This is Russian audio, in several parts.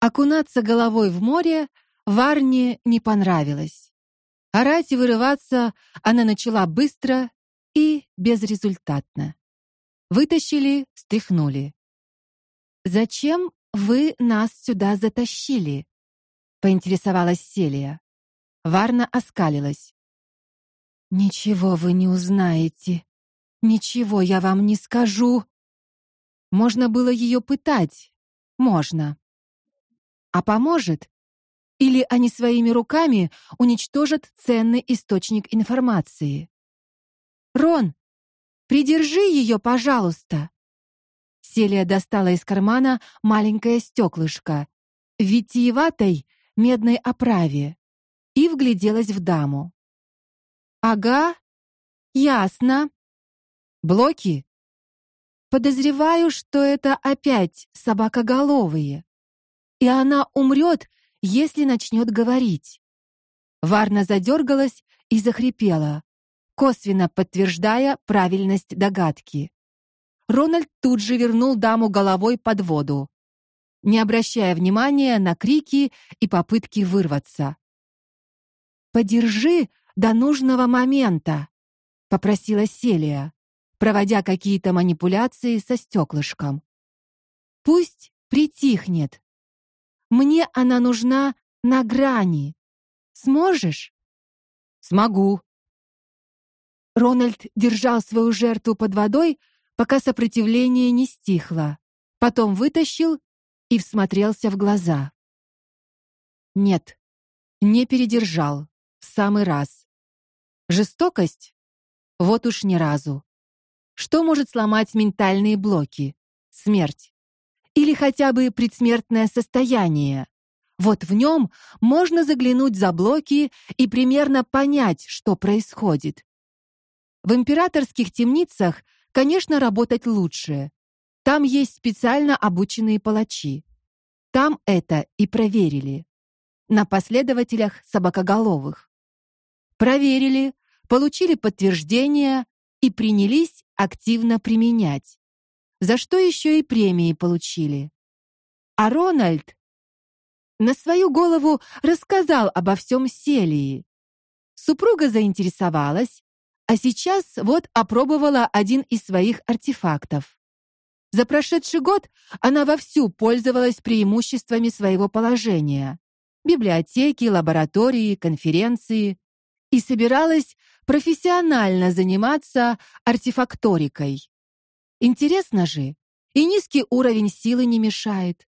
Окунаться головой в море Варне не понравилось. Орать и вырываться она начала быстро и безрезультатно. Вытащили, стряхнули. Зачем вы нас сюда затащили? поинтересовалась Селия. Варна оскалилась. Ничего вы не узнаете. Ничего я вам не скажу. Можно было ее пытать. Можно. А поможет? Или они своими руками уничтожат ценный источник информации? Рон, придержи ее, пожалуйста. Селия достала из кармана маленькое стеклышко в витиеватой медной оправе и вгляделась в даму. Ага, ясно. Блоки? Подозреваю, что это опять собакоголовые. И она умрет, если начнет говорить. Варна задергалась и захрипела, косвенно подтверждая правильность догадки. Рональд тут же вернул даму головой под воду, не обращая внимания на крики и попытки вырваться. Подержи до нужного момента, попросила Селия, проводя какие-то манипуляции со стеклышком. Пусть притихнет. Мне она нужна на грани. Сможешь? Смогу. Рональд держал свою жертву под водой, пока сопротивление не стихло. Потом вытащил и всмотрелся в глаза. Нет, не передержал. В самый раз. Жестокость? Вот уж ни разу. Что может сломать ментальные блоки? Смерть. Или хотя бы предсмертное состояние. Вот в нем можно заглянуть за блоки и примерно понять, что происходит. В императорских темницах, конечно, работать лучше. Там есть специально обученные палачи. Там это и проверили. На последователях собакоголовых. Проверили, получили подтверждение и принялись активно применять. За что еще и премии получили. А Рональд на свою голову рассказал обо всем Селии. Супруга заинтересовалась, а сейчас вот опробовала один из своих артефактов. За прошедший год она вовсю пользовалась преимуществами своего положения: библиотеки, лаборатории, конференции и собиралась профессионально заниматься артефакторикой. Интересно же, и низкий уровень силы не мешает.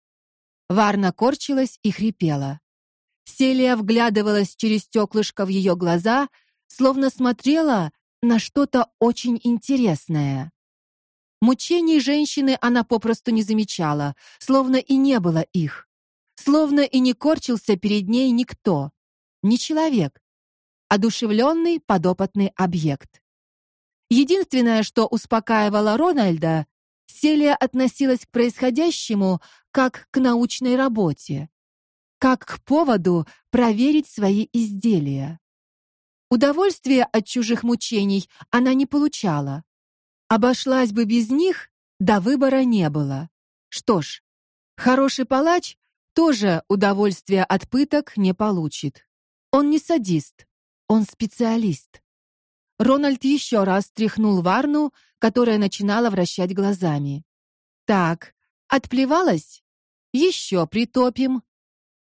Варна корчилась и хрипела. Селия вглядывалась через стеклышко в ее глаза, словно смотрела на что-то очень интересное. Мучений женщины она попросту не замечала, словно и не было их. Словно и не корчился перед ней никто, не человек, одушевленный подопытный объект. Единственное, что успокаивало Рональда, Селия относилась к происходящему как к научной работе, как к поводу проверить свои изделия. Удовольствия от чужих мучений она не получала. Обошлась бы без них, да выбора не было. Что ж, хороший палач тоже удовольствия от пыток не получит. Он не садист, он специалист. Рональд еще раз тряхнул Варну, которая начинала вращать глазами. Так, отплевалась? Еще притопим.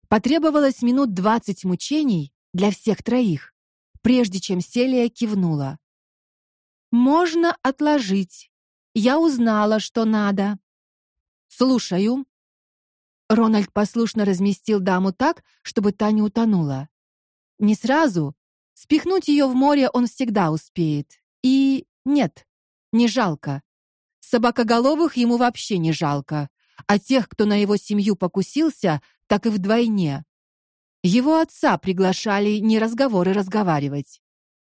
Потребовалось минут двадцать мучений для всех троих, прежде чем Селия кивнула. Можно отложить. Я узнала, что надо. Слушаю. Рональд послушно разместил даму так, чтобы та не утонула. Не сразу. Спихнуть ее в море он всегда успеет. И нет, не жалко. Собакоголовых ему вообще не жалко, а тех, кто на его семью покусился, так и вдвойне. Его отца приглашали не разговоры разговаривать.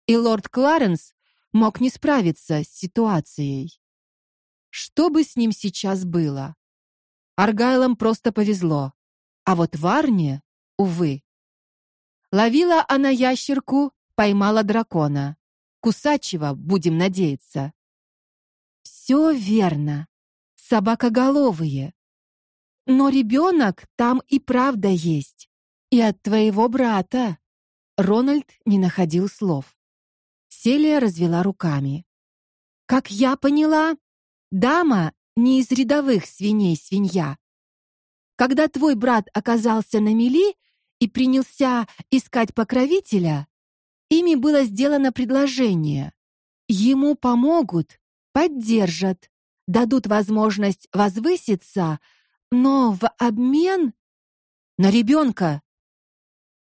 И лорд Кларенс мог не справиться с ситуацией. Что бы с ним сейчас было? Аргайлам просто повезло, а вот Варне, увы. Ловила она ящерку, поймала дракона. Кусачего, будем надеяться. Все верно. Собакоголовые. Но ребенок там и правда есть. И от твоего брата. Рональд не находил слов. Селия развела руками. Как я поняла, дама не из рядовых свиней свинья. Когда твой брат оказался на мели и принялся искать покровителя, ими было сделано предложение. Ему помогут, поддержат, дадут возможность возвыситься, но в обмен на ребенка.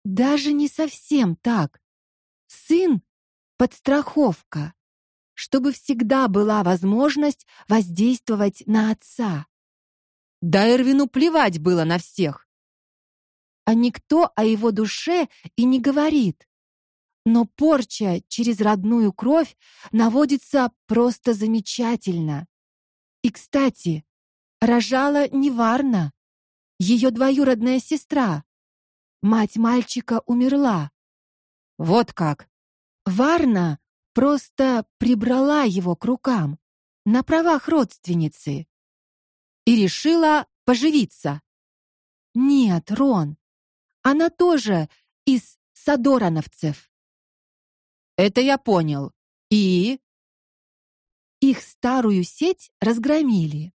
Даже не совсем так. Сын подстраховка, чтобы всегда была возможность воздействовать на отца. Да Эрвину плевать было на всех. А никто о его душе и не говорит. Но порча через родную кровь наводится просто замечательно. И, кстати, рожала не Варна, ее двоюродная сестра. Мать мальчика умерла. Вот как. Варна просто прибрала его к рукам на правах родственницы и решила поживиться. Нет, Рон. Она тоже из Садорановцев. Это я понял. И их старую сеть разгромили.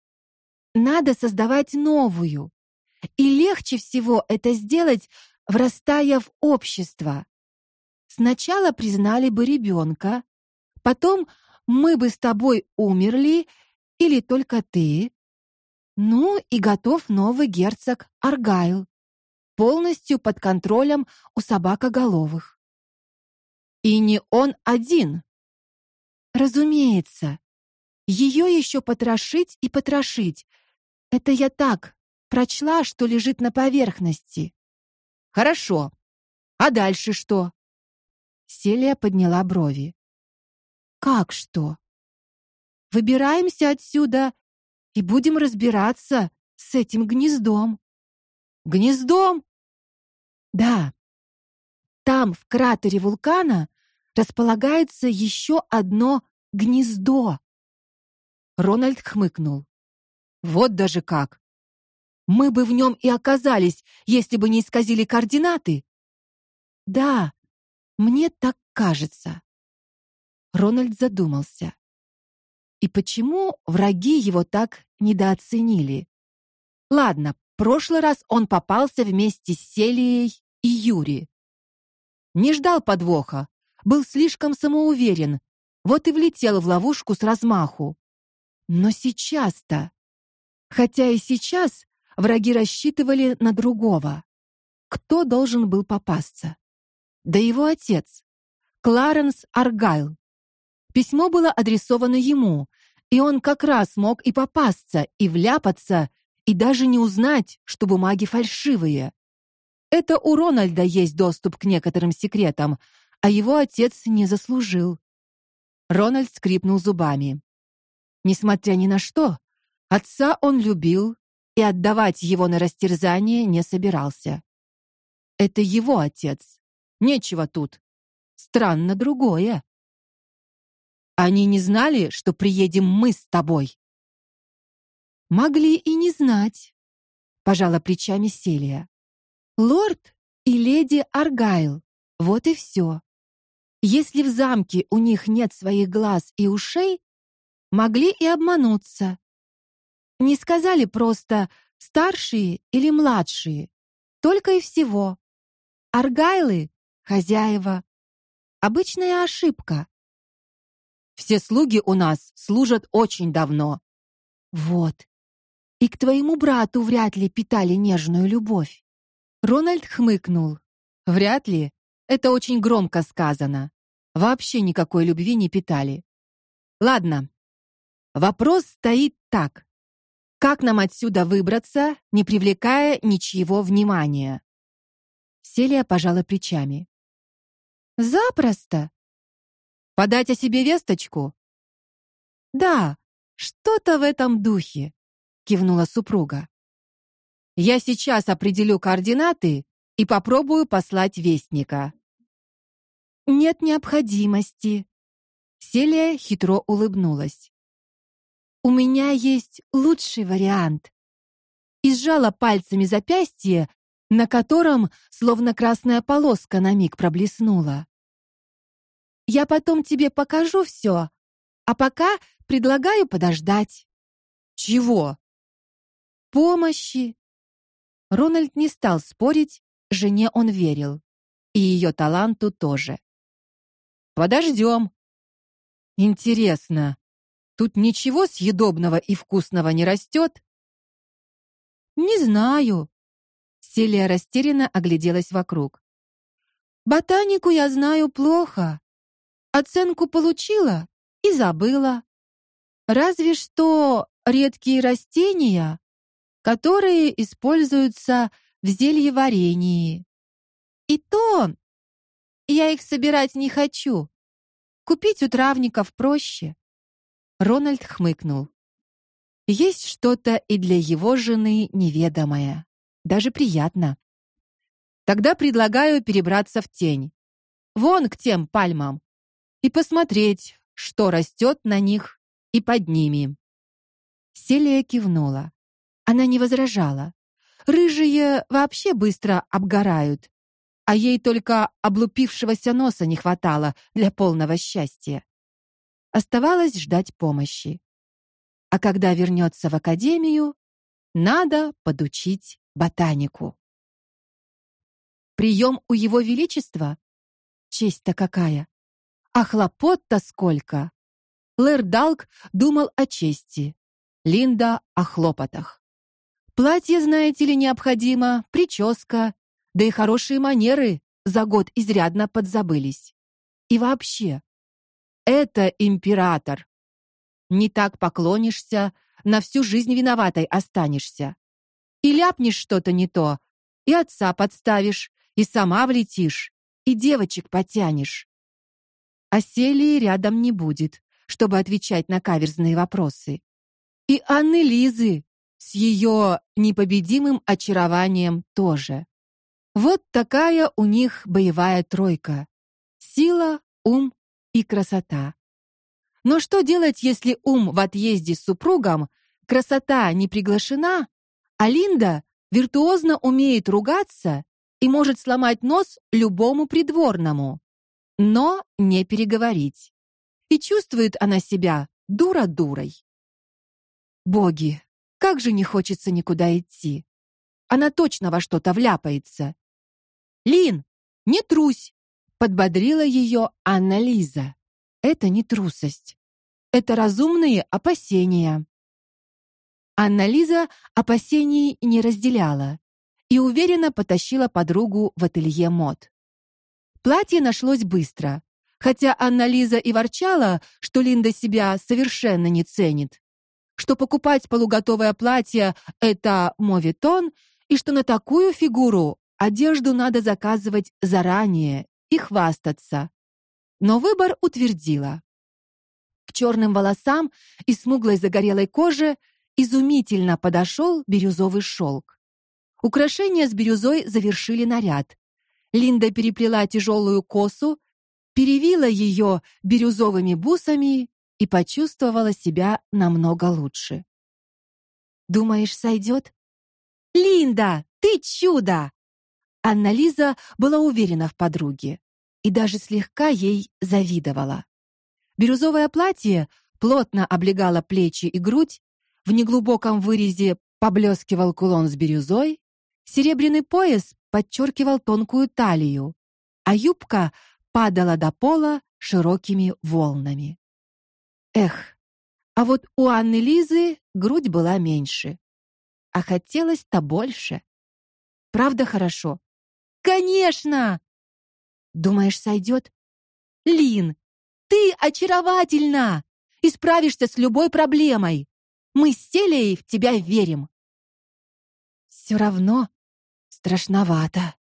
Надо создавать новую. И легче всего это сделать, врастая в общество. Сначала признали бы ребенка, потом мы бы с тобой умерли или только ты. Ну и готов новый герцог Аргайл, полностью под контролем у собакоголовых. И не он один. Разумеется. Ее еще потрошить и потрошить. Это я так прочла, что лежит на поверхности. Хорошо. А дальше что? Селия подняла брови. Как что? Выбираемся отсюда и будем разбираться с этим гнездом. Гнездом? Да. Там, в кратере вулкана, располагается еще одно гнездо. Рональд хмыкнул. Вот даже как. Мы бы в нем и оказались, если бы не исказили координаты. Да, мне так кажется. Рональд задумался. И почему враги его так недооценили? Ладно, прошлый раз он попался вместе с Селией и Юри. Не ждал подвоха, был слишком самоуверен, вот и влетел в ловушку с размаху. Но сейчас-то, хотя и сейчас враги рассчитывали на другого. Кто должен был попасться? Да его отец, Кларенс Аргайл. Письмо было адресовано ему, и он как раз мог и попасться, и вляпаться, и даже не узнать, что бумаги фальшивые. Это у Рональда есть доступ к некоторым секретам, а его отец не заслужил. Рональд скрипнул зубами. Несмотря ни на что, отца он любил и отдавать его на растерзание не собирался. Это его отец. Нечего тут. Странно другое. Они не знали, что приедем мы с тобой. Могли и не знать, пожала плечами Селия. Лорд и леди Аргайл. Вот и все. Если в замке у них нет своих глаз и ушей, могли и обмануться. Не сказали просто старшие или младшие, только и всего. Аргайлы хозяева. Обычная ошибка. Все слуги у нас служат очень давно. Вот. И к твоему брату вряд ли питали нежную любовь. Рональд хмыкнул. Вряд ли. Это очень громко сказано. Вообще никакой любви не питали. Ладно. Вопрос стоит так: как нам отсюда выбраться, не привлекая ничьего внимания? Селия пожала плечами. Запросто. Подать о себе весточку? Да, что-то в этом духе, кивнула супруга. Я сейчас определю координаты и попробую послать вестника. Нет необходимости. Селия хитро улыбнулась. У меня есть лучший вариант. и сжала пальцами запястье, на котором словно красная полоска на миг проблеснула. Я потом тебе покажу все, а пока предлагаю подождать. Чего? Помощи. Рональд не стал спорить, жене он верил, и ее таланту тоже. Подождем. Интересно, тут ничего съедобного и вкусного не растет? Не знаю. Селия растерянно огляделась вокруг. Ботанику я знаю плохо. Оценку получила и забыла. Разве что редкие растения, которые используются в зельеварении. И то я их собирать не хочу. Купить у травников проще. Рональд хмыкнул. Есть что-то и для его жены неведомое, даже приятно. Тогда предлагаю перебраться в тень. Вон к тем пальмам и посмотреть, что растет на них и под ними. Селия кивнула. Она не возражала. Рыжие вообще быстро обгорают, а ей только облупившегося носа не хватало для полного счастья. Оставалось ждать помощи а когда вернется в академию, надо подучить ботанику. Прием у его величества? Честь-то какая. А хлопот-то сколько. Лэрдалк думал о чести, Линда о хлопотах. Платье, знаете ли, необходимо, прическа, да и хорошие манеры за год изрядно подзабылись. И вообще, это император, не так поклонишься, на всю жизнь виноватой останешься. И ляпнешь что-то не то, и отца подставишь, и сама влетишь, и девочек потянешь. А Селии рядом не будет, чтобы отвечать на каверзные вопросы. И Анны Лизы с ее непобедимым очарованием тоже. Вот такая у них боевая тройка: сила, ум и красота. Но что делать, если ум в отъезде с супругом, красота не приглашена, а Линда виртуозно умеет ругаться и может сломать нос любому придворному, но не переговорить. И чувствует она себя дура-дурой. Боги, как же не хочется никуда идти. Она точно во что-то вляпается. Лин, не трусь, подбодрила ее Анна Лиза. Это не трусость. Это разумные опасения. Анна Лиза опасений не разделяла и уверенно потащила подругу в ателье мод. Платье нашлось быстро, хотя Анна Лиза и ворчала, что Линда себя совершенно не ценит, что покупать полуготовое платье это моветон и что на такую фигуру одежду надо заказывать заранее и хвастаться но выбор утвердила. К черным волосам и смуглой загорелой коже изумительно подошел бирюзовый шелк. Украшения с бирюзой завершили наряд. Линда переплела тяжелую косу, перевила ее бирюзовыми бусами и почувствовала себя намного лучше. Думаешь, сойдет? Линда, ты чудо. Анна Лиза была уверена в подруге и даже слегка ей завидовала. Бирюзовое платье плотно облегало плечи и грудь, в неглубоком вырезе поблескивал кулон с бирюзой, серебряный пояс подчеркивал тонкую талию, а юбка падала до пола широкими волнами. Эх, а вот у Анны Лизы грудь была меньше, а хотелось-то больше. Правда хорошо? Конечно, Думаешь, сойдет? Лин, ты очаровательна и справишься с любой проблемой. Мы с Селей в тебя верим. Все равно страшновато.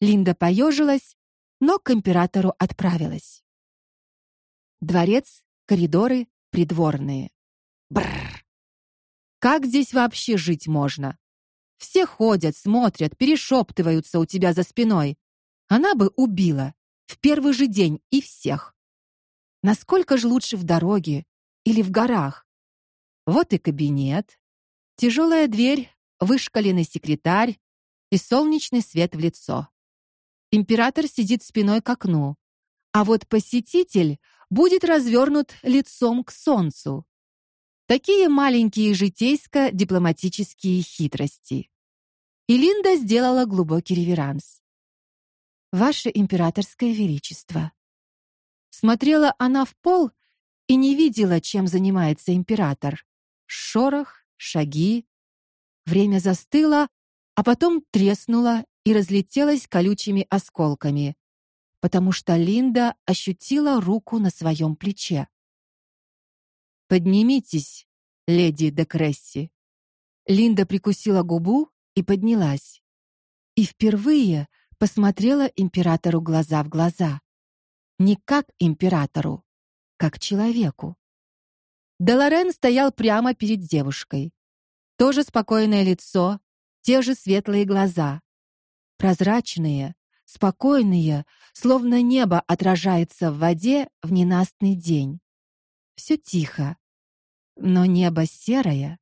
Линда поежилась, но к императору отправилась. Дворец, коридоры, придворные. Бррр. Как здесь вообще жить можно? Все ходят, смотрят, перешептываются у тебя за спиной. Она бы убила в первый же день и всех. Насколько же лучше в дороге или в горах? Вот и кабинет. Тяжелая дверь вышкаленный секретарь и солнечный свет в лицо. Император сидит спиной к окну, а вот посетитель будет развернут лицом к солнцу. Такие маленькие житейско-дипломатические хитрости. И сделала глубокий реверанс. Ваше императорское величество. Смотрела она в пол и не видела, чем занимается император. Шорох, шаги. Время застыло, а потом треснуло и разлетелось колючими осколками, потому что Линда ощутила руку на своем плече. Поднимитесь, леди де Кресси. Линда прикусила губу и поднялась. И впервые посмотрела императору глаза в глаза. Не как императору, как человеку. Деларен стоял прямо перед девушкой. Тоже спокойное лицо, те же светлые глаза. Прозрачные, спокойные, словно небо отражается в воде в ненастный день. Все тихо. Но небо серое,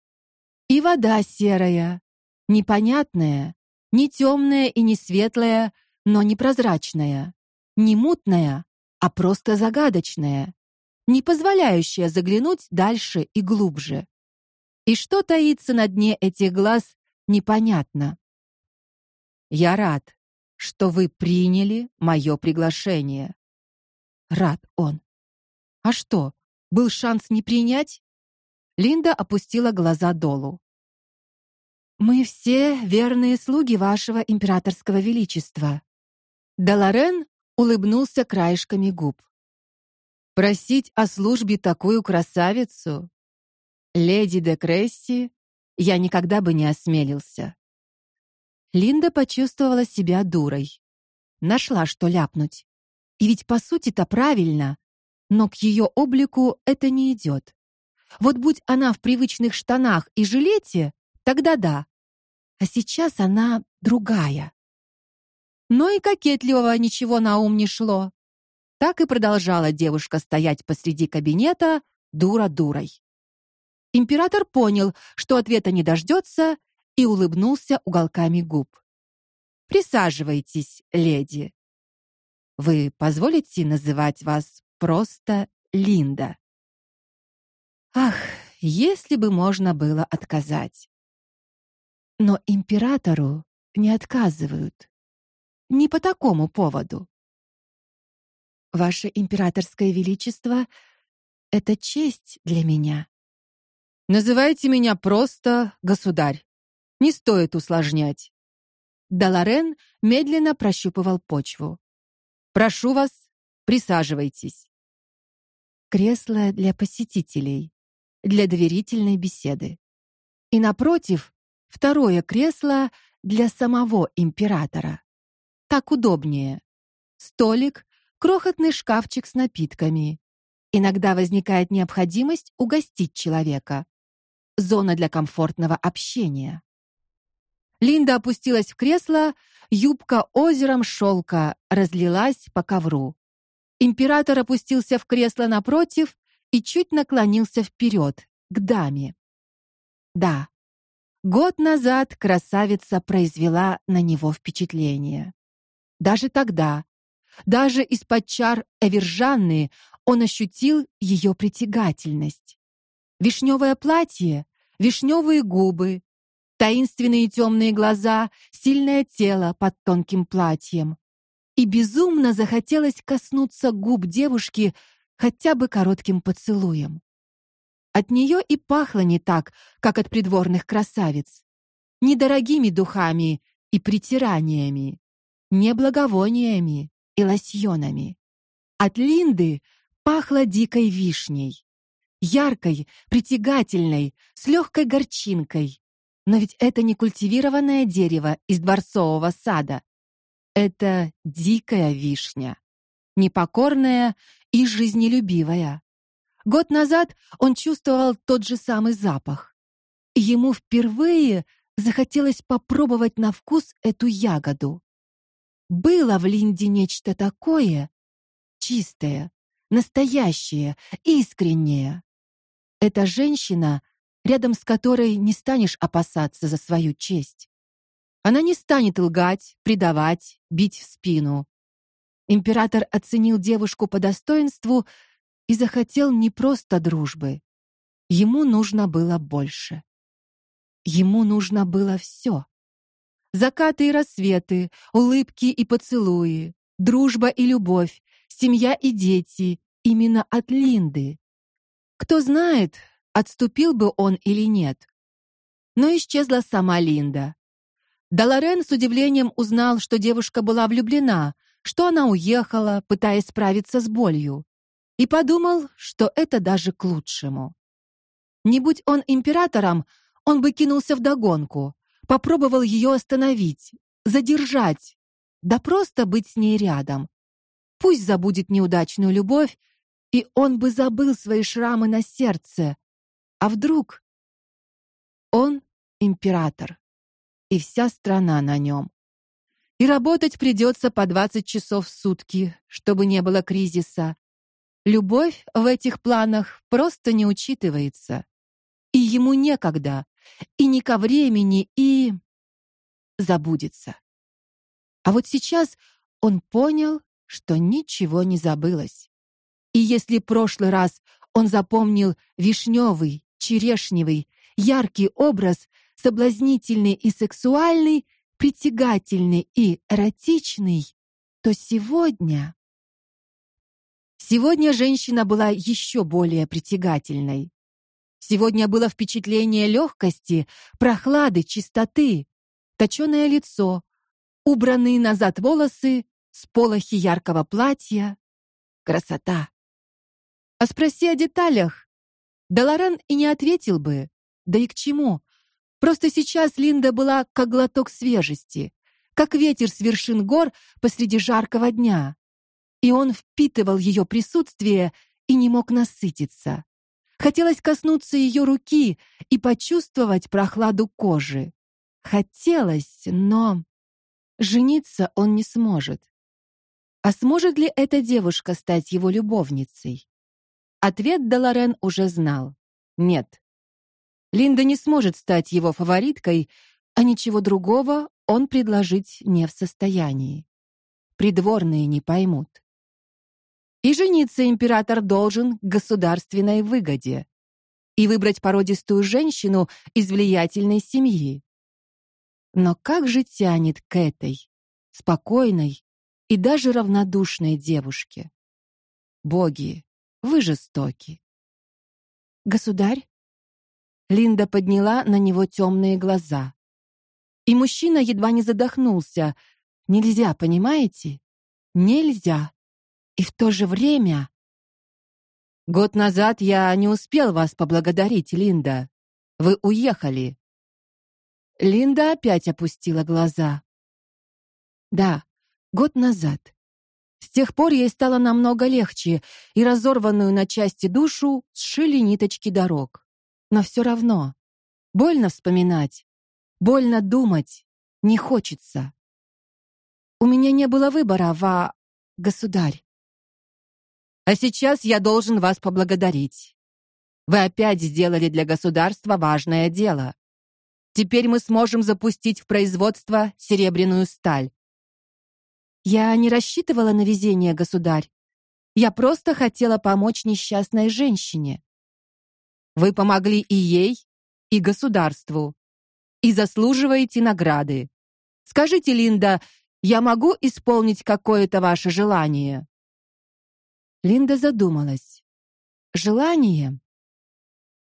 и вода серая, непонятная, не темная и не светлая, но не прозрачная, не мутная, а просто загадочная, не позволяющая заглянуть дальше и глубже. И что таится на дне этих глаз, непонятно. Я рад, что вы приняли мое приглашение. Рад он. А что, был шанс не принять? Линда опустила глаза долу. Мы все верные слуги вашего императорского величества. Даларен улыбнулся краешками губ. Просить о службе такую красавицу, леди де Кресси, я никогда бы не осмелился. Линда почувствовала себя дурой. Нашла, что ляпнуть. И ведь по сути-то правильно, но к ее облику это не идет. Вот будь она в привычных штанах и жилете, тогда да а сейчас она другая. Но и кокетливого ничего на ум не шло. Так и продолжала девушка стоять посреди кабинета, дура дурой. Император понял, что ответа не дождется, и улыбнулся уголками губ. Присаживайтесь, леди. Вы позволите называть вас просто Линда? Ах, если бы можно было отказать. Но императору не отказывают. Не по такому поводу. Ваше императорское величество, это честь для меня. Называйте меня просто государь. Не стоит усложнять. Даларен медленно прощупывал почву. Прошу вас, присаживайтесь. Кресло для посетителей, для доверительной беседы. И напротив второе кресло для самого императора. Так удобнее. Столик, крохотный шкафчик с напитками. Иногда возникает необходимость угостить человека. Зона для комфортного общения. Линда опустилась в кресло, юбка озером шелка разлилась по ковру. Император опустился в кресло напротив и чуть наклонился вперед, к даме. Да, Год назад красавица произвела на него впечатление. Даже тогда, даже из-под чар Эвержанны, он ощутил ее притягательность. Вишневое платье, вишневые губы, таинственные темные глаза, сильное тело под тонким платьем. И безумно захотелось коснуться губ девушки хотя бы коротким поцелуем. От нее и пахло не так, как от придворных красавиц. Не дорогими духами и притираниями, не благовониями и лосьонами. От Линды пахло дикой вишней, яркой, притягательной, с легкой горчинкой. Но ведь это не культивированное дерево из дворцового сада. Это дикая вишня, непокорная и жизнелюбивая. Год назад он чувствовал тот же самый запах. ему впервые захотелось попробовать на вкус эту ягоду. Было в Линде нечто такое чистое, настоящее, искреннее. Эта женщина рядом с которой не станешь опасаться за свою честь. Она не станет лгать, предавать, бить в спину. Император оценил девушку по достоинству и захотел не просто дружбы. Ему нужно было больше. Ему нужно было все. Закаты и рассветы, улыбки и поцелуи, дружба и любовь, семья и дети именно от Линды. Кто знает, отступил бы он или нет. Но исчезла сама Линда. Даларен с удивлением узнал, что девушка была влюблена, что она уехала, пытаясь справиться с болью, и подумал, что это даже к лучшему. Не будь он императором, он бы кинулся в догонку, попробовал ее остановить, задержать, да просто быть с ней рядом. Пусть забудет неудачную любовь, и он бы забыл свои шрамы на сердце. А вдруг он император? и вся страна на нем. И работать придется по 20 часов в сутки, чтобы не было кризиса. Любовь в этих планах просто не учитывается. И ему некогда, и не ко времени, и забудется. А вот сейчас он понял, что ничего не забылось. И если прошлый раз он запомнил вишневый, черешневый, яркий образ соблазнительный и сексуальный, притягательный и эротичный, то сегодня Сегодня женщина была еще более притягательной. Сегодня было впечатление легкости, прохлады, чистоты, точёное лицо, убранные назад волосы, сполохи яркого платья, красота. А спроси о деталях, Даларан и не ответил бы. Да и к чему? Просто сейчас Линда была как глоток свежести, как ветер с вершин гор посреди жаркого дня. И он впитывал ее присутствие и не мог насытиться. Хотелось коснуться ее руки и почувствовать прохладу кожи. Хотелось, но жениться он не сможет. А сможет ли эта девушка стать его любовницей? Ответ Даларен уже знал. Нет. Линда не сможет стать его фавориткой, а ничего другого он предложить не в состоянии. Придворные не поймут. И жениться император должен к государственной выгоде и выбрать породистую женщину из влиятельной семьи. Но как же тянет к этой спокойной и даже равнодушной девушке? Боги, вы жестоки. Государь Линда подняла на него темные глаза. И мужчина едва не задохнулся. Нельзя, понимаете? Нельзя. И в то же время Год назад я не успел вас поблагодарить, Линда. Вы уехали. Линда опять опустила глаза. Да, год назад. С тех пор ей стало намного легче, и разорванную на части душу сшили ниточки дорог. Но все равно больно вспоминать, больно думать, не хочется. У меня не было выбора, ва, государь. А сейчас я должен вас поблагодарить. Вы опять сделали для государства важное дело. Теперь мы сможем запустить в производство серебряную сталь. Я не рассчитывала на везение, государь. Я просто хотела помочь несчастной женщине. Вы помогли и ей, и государству, и заслуживаете награды. Скажите, Линда, я могу исполнить какое-то ваше желание? Линда задумалась. Желание?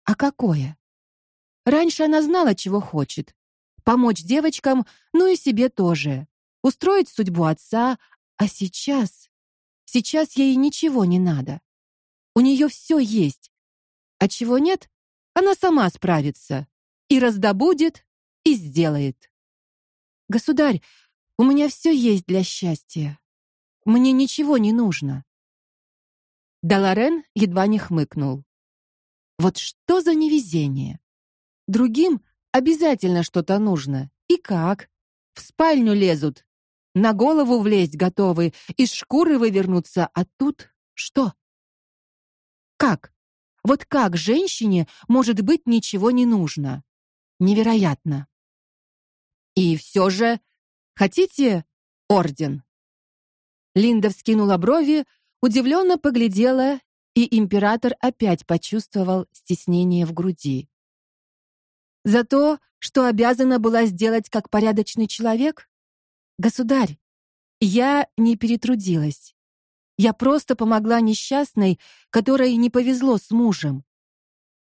А какое? Раньше она знала, чего хочет. Помочь девочкам, ну и себе тоже. Устроить судьбу отца, а сейчас сейчас ей ничего не надо. У нее все есть, а чего нет, она сама справится и раздобудет, и сделает. Государь, у меня все есть для счастья. Мне ничего не нужно. Даларен едва не хмыкнул. Вот что за невезение. Другим обязательно что-то нужно. И как? В спальню лезут, на голову влезть готовы, из шкуры вывернуться, а тут что? Как? Вот как женщине может быть ничего не нужно? Невероятно. И все же хотите орден? Линда вскинула брови, удивленно поглядела, и император опять почувствовал стеснение в груди. За то, что обязана была сделать как порядочный человек? Государь, я не перетрудилась. Я просто помогла несчастной, которой не повезло с мужем.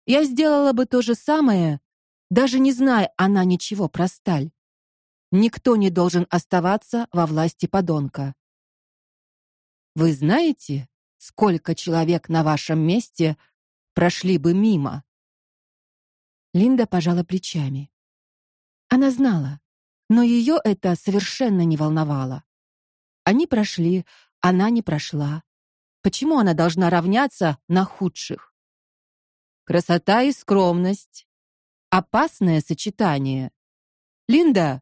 Я сделала бы то же самое, даже не зная она ничего про сталь. Никто не должен оставаться во власти подонка. Вы знаете, сколько человек на вашем месте прошли бы мимо? Линда пожала плечами. Она знала, но ее это совершенно не волновало. Они прошли, она не прошла. Почему она должна равняться на худших? Красота и скромность опасное сочетание. Линда,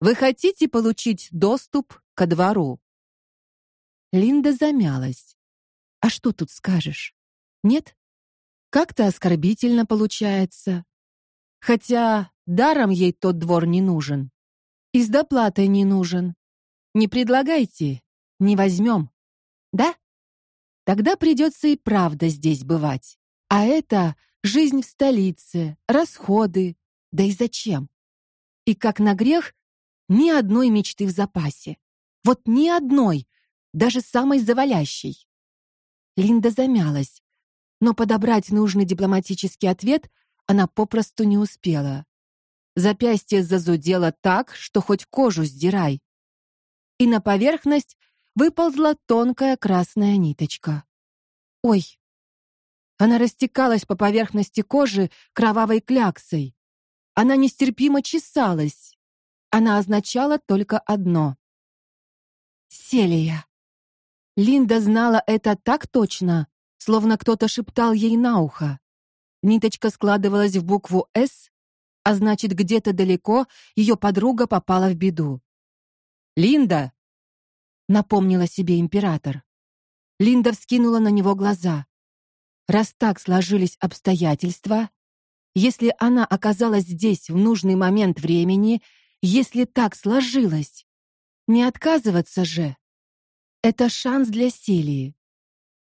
вы хотите получить доступ ко двору? Линда замялась. А что тут скажешь? Нет? Как-то оскорбительно получается. Хотя даром ей тот двор не нужен. И с доплатой не нужен. Не предлагайте, не возьмем. Да? Тогда придется и правда здесь бывать. А это жизнь в столице, расходы. Да и зачем? И как на грех, ни одной мечты в запасе. Вот ни одной, даже самой завалящей. Линда замялась, но подобрать нужный дипломатический ответ она попросту не успела. Запястье зазудело так, что хоть кожу сдирай. И на поверхность выползла тонкая красная ниточка. Ой. Она растекалась по поверхности кожи кровавой кляксой. Она нестерпимо чесалась. Она означала только одно: Селия. Линда знала это так точно, словно кто-то шептал ей на ухо. Ниточка складывалась в букву С, а значит, где-то далеко ее подруга попала в беду. Линда напомнила себе император. Линда вскинула на него глаза. Раз так сложились обстоятельства, если она оказалась здесь в нужный момент времени, если так сложилось, не отказываться же. Это шанс для Селии.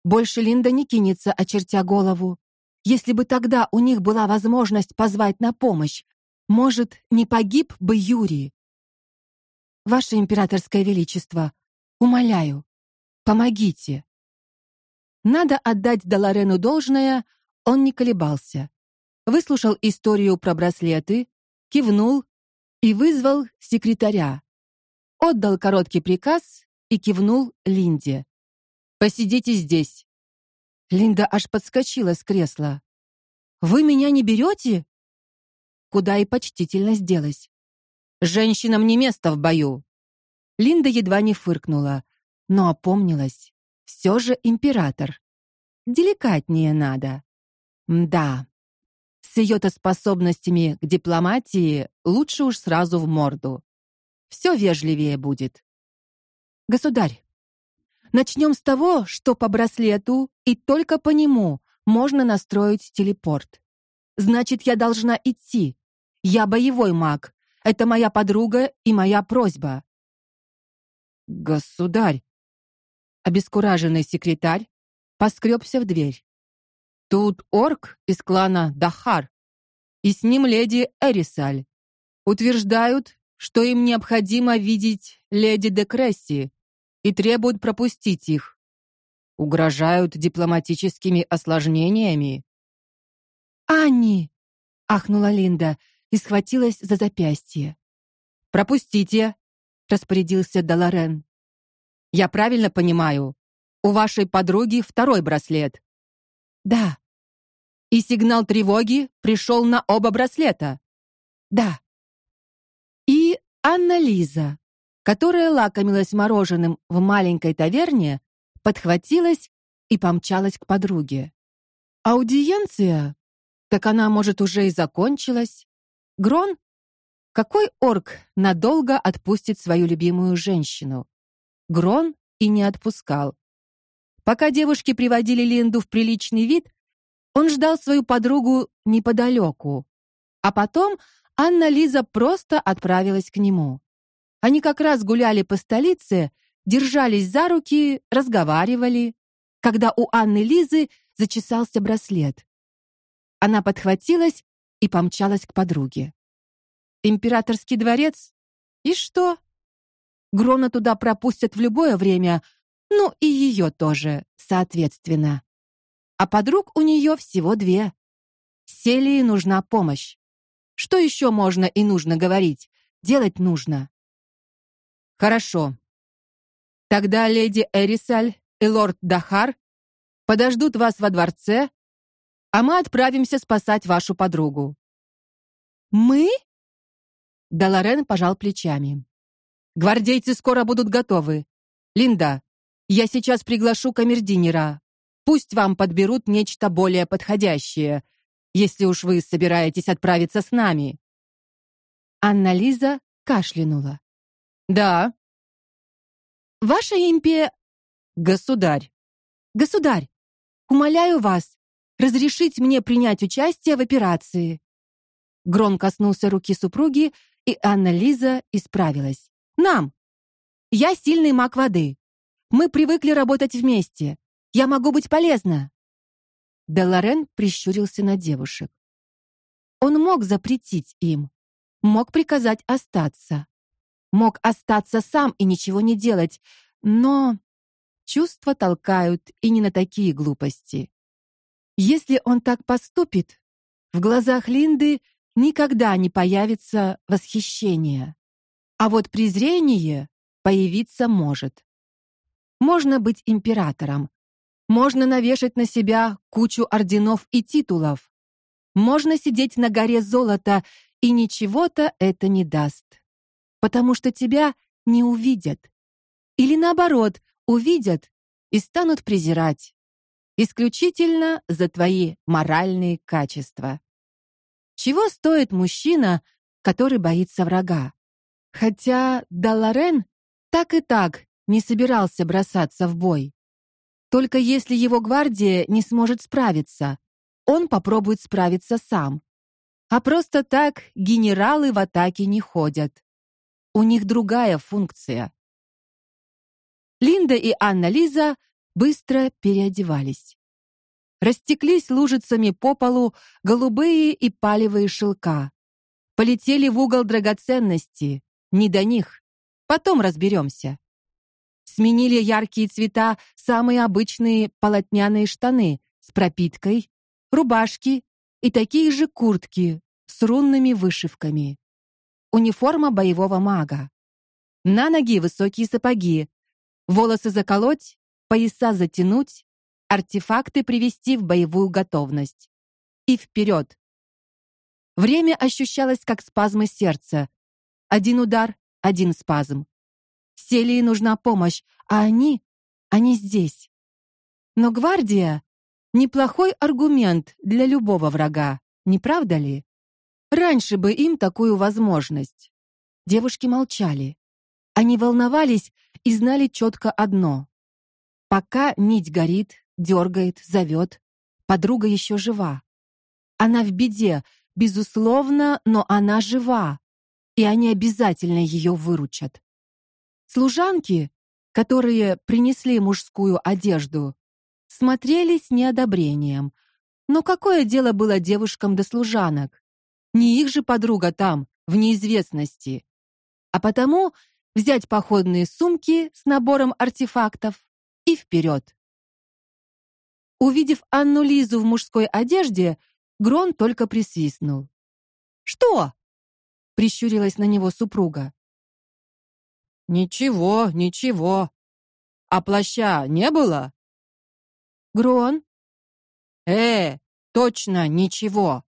Больше Линда не кинется, очертя голову. Если бы тогда у них была возможность позвать на помощь, может, не погиб бы Юрий. Ваше императорское величество, умоляю, помогите. Надо отдать Даларену должное, он не колебался. Выслушал историю про браслеты, кивнул и вызвал секретаря. Отдал короткий приказ и кивнул Линде. Посидите здесь. Линда аж подскочила с кресла. Вы меня не берете?» Куда и почтительно сделать. Женщинам не место в бою. Линда едва не фыркнула, но опомнилась. Все же император. Деликатнее надо. Да. С ее-то способностями к дипломатии лучше уж сразу в морду. Все вежливее будет. Государь, Начнем с того, что по браслету и только по нему можно настроить телепорт. Значит, я должна идти. Я боевой маг. Это моя подруга и моя просьба. Государь, обескураженный секретарь поскребся в дверь. Тут орк из клана Дахар и с ним леди Эрисаль. Утверждают, что им необходимо видеть леди Декресси, и требуют пропустить их. Угрожают дипломатическими осложнениями. Анни, ахнула Линда и схватилась за запястье. Пропустите, распорядился Даларен. Я правильно понимаю, у вашей подруги второй браслет. Да. И сигнал тревоги пришел на оба браслета. Да. И Анна Лиза, которая лакомилась мороженым в маленькой таверне, подхватилась и помчалась к подруге. Аудиенция? Так она, может, уже и закончилась. Грон? Какой орк надолго отпустит свою любимую женщину? Грон и не отпускал. Пока девушки приводили Линду в приличный вид, Он ждал свою подругу неподалеку, а потом Анна Лиза просто отправилась к нему. Они как раз гуляли по столице, держались за руки, разговаривали, когда у Анны Лизы зачесался браслет. Она подхватилась и помчалась к подруге. Императорский дворец? И что? Грона туда пропустят в любое время, ну и ее тоже, соответственно. А подруг у нее всего две. Селии нужна помощь. Что еще можно и нужно говорить? Делать нужно. Хорошо. Тогда леди Эрисаль и лорд Дахар подождут вас во дворце, а мы отправимся спасать вашу подругу. Мы? Даларен пожал плечами. Гвардейцы скоро будут готовы. Линда, я сейчас приглашу камердинера. Пусть вам подберут нечто более подходящее, если уж вы собираетесь отправиться с нами. Анна Лиза кашлянула. Да. Ваша импе государь. Государь, умоляю вас разрешить мне принять участие в операции. Грон коснулся руки супруги, и Анна Лиза исправилась. Нам. Я сильный маг воды. Мы привыкли работать вместе. Я могу быть полезна. Деларен прищурился на девушек. Он мог запретить им, мог приказать остаться, мог остаться сам и ничего не делать, но чувства толкают и не на такие глупости. Если он так поступит, в глазах Линды никогда не появится восхищение. А вот презрение появиться может. Можно быть императором, можно навешать на себя кучу орденов и титулов. Можно сидеть на горе золота, и ничего-то это не даст. Потому что тебя не увидят. Или наоборот, увидят и станут презирать. Исключительно за твои моральные качества. Чего стоит мужчина, который боится врага? Хотя Даларен так и так не собирался бросаться в бой. Только если его гвардия не сможет справиться, он попробует справиться сам. А просто так генералы в атаке не ходят. У них другая функция. Линда и Анна Лиза быстро переодевались. Растеклись лужицами по полу голубые и палевые шелка. Полетели в угол драгоценности. Не до них. Потом разберемся. Сменили яркие цвета самые обычные полотняные штаны с пропиткой, рубашки и такие же куртки с рунными вышивками. Униформа боевого мага. На ноги высокие сапоги. Волосы заколоть, пояса затянуть, артефакты привести в боевую готовность. И вперед. Время ощущалось как спазмы сердца. Один удар, один спазм. Селии нужна помощь, а они, они здесь. Но гвардия неплохой аргумент для любого врага, не правда ли? Раньше бы им такую возможность. Девушки молчали. Они волновались и знали четко одно: пока нить горит, дергает, зовет, подруга еще жива. Она в беде, безусловно, но она жива, и они обязательно ее выручат. Служанки, которые принесли мужскую одежду, смотрели с неодобрением. Но какое дело было девушкам до служанок? Не их же подруга там, в неизвестности. А потому взять походные сумки с набором артефактов и вперед. Увидев Анну Лизу в мужской одежде, Грон только присвистнул. "Что?" прищурилась на него супруга. Ничего, ничего. А плаща не было? Грон. Э, точно ничего.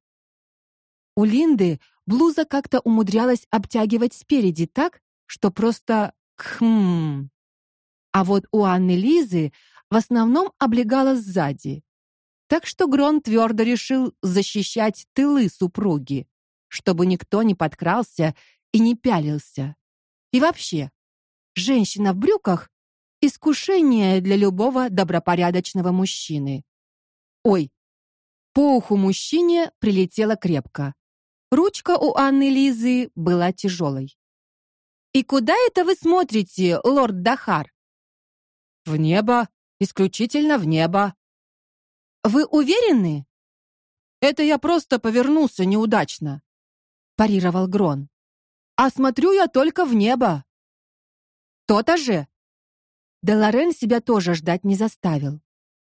У Линды блуза как-то умудрялась обтягивать спереди так, что просто хм. А вот у Анны Лизы в основном облегала сзади. Так что Грон твердо решил защищать тылы супруги, чтобы никто не подкрался и не пялился. И вообще, женщина в брюках искушение для любого добропорядочного мужчины. Ой, По уху мужчине прилетело крепко. Ручка у Анны Лизы была тяжелой. И куда это вы смотрите, лорд Дахар? В небо, исключительно в небо. Вы уверены? Это я просто повернулся неудачно, парировал Грон. А смотрю я только в небо. То-то же. Деларен себя тоже ждать не заставил.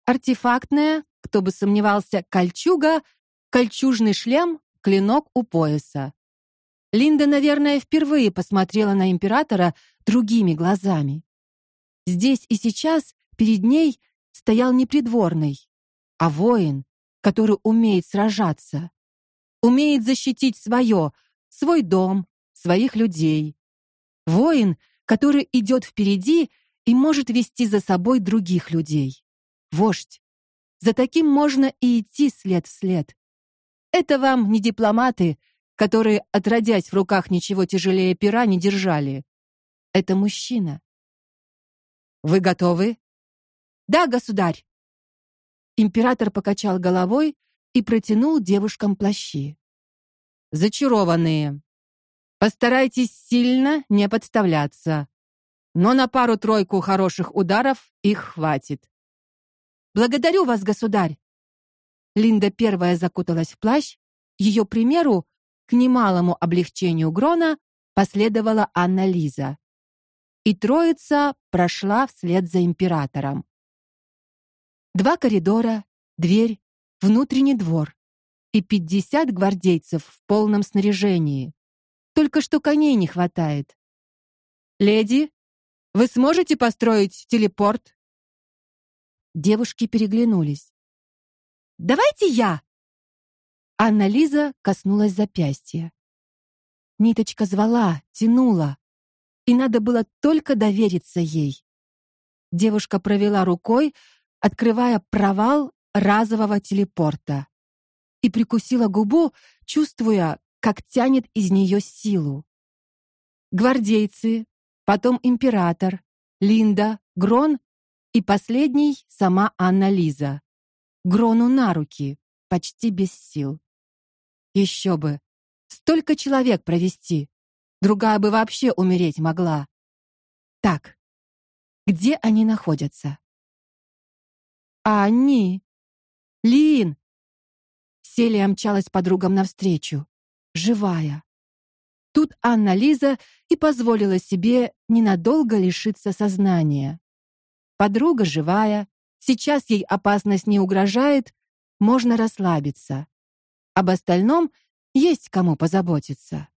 Артефактная, кто бы сомневался, кольчуга, кольчужный шлем, клинок у пояса. Линда, наверное, впервые посмотрела на императора другими глазами. Здесь и сейчас перед ней стоял не придворный, а воин, который умеет сражаться, умеет защитить свое, свой дом, своих людей. Воин, который идет впереди и может вести за собой других людей. Вождь. За таким можно и идти след в след. Это вам не дипломаты, которые отродясь в руках ничего тяжелее пера не держали. Это мужчина. Вы готовы? Да, государь. Император покачал головой и протянул девушкам плащи. Зачарованные. Постарайтесь сильно не подставляться. Но на пару-тройку хороших ударов их хватит. Благодарю вас, государь. Линда первая закуталась в плащ. Ее примеру, к немалому облегчению Грона, последовала Анна Лиза. И троица прошла вслед за императором. Два коридора, дверь, внутренний двор и пятьдесят гвардейцев в полном снаряжении. Только что коней не хватает. Леди, вы сможете построить телепорт? Девушки переглянулись. Давайте я. Анна Лиза коснулась запястья. Ниточка звала, тянула, и надо было только довериться ей. Девушка провела рукой открывая провал разового телепорта, и прикусила губу, чувствуя, как тянет из нее силу. Гвардейцы, потом император, Линда, Грон и последний сама Анна Лиза. Грону на руки, почти без сил. Еще бы. Столько человек провести. Другая бы вообще умереть могла. Так. Где они находятся? А они? Лин! Селия мчалась подругам навстречу, живая. Тут Анна Лиза и позволила себе ненадолго лишиться сознания. Подруга живая, сейчас ей опасность не угрожает, можно расслабиться. Об остальном есть кому позаботиться.